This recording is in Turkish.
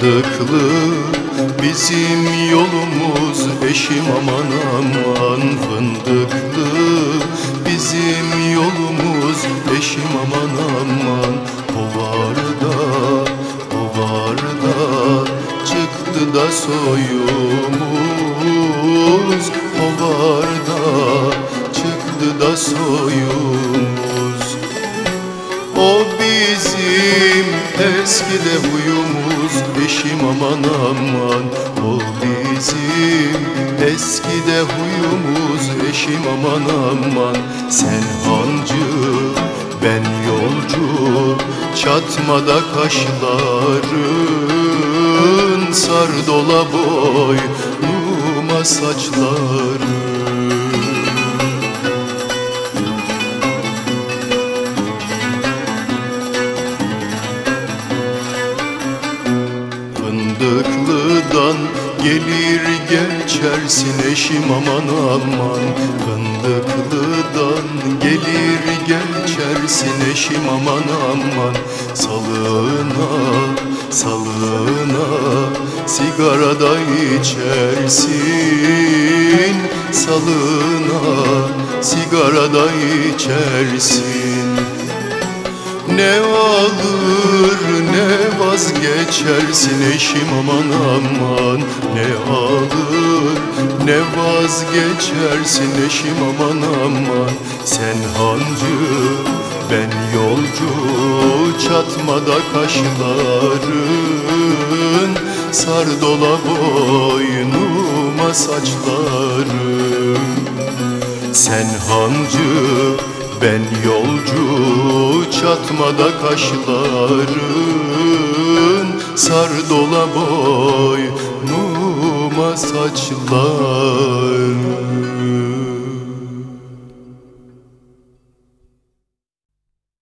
Fındıklı bizim yolumuz eşim aman aman Fındıklı. Bizim yolumuz eşim aman aman O var da o var da çıktı da soyumuz O var da çıktı da soyumuz. O bizim eskide huyumuz eşim aman aman. O bizim eskide huyumuz eşim aman aman. Sen hancı ben yolcu çatmada kaşların Sar dola boynuma saçların Fındıklıdan gelir geçersin eşim aman aman. Fındıklıdan gelir geçersin eşim aman aman. Salına salına sigarada içersin. Salına sigarada içersin. Ne alır ne vazgeçersin eşim aman aman. Ne alır ne vazgeçersin eşim aman aman. Sen hancı ben yolcu çatmada kaşların. Sar dola boynuma saçların sen hancı ben yolcu çatmada kaşların Sar dola boynuma saçlar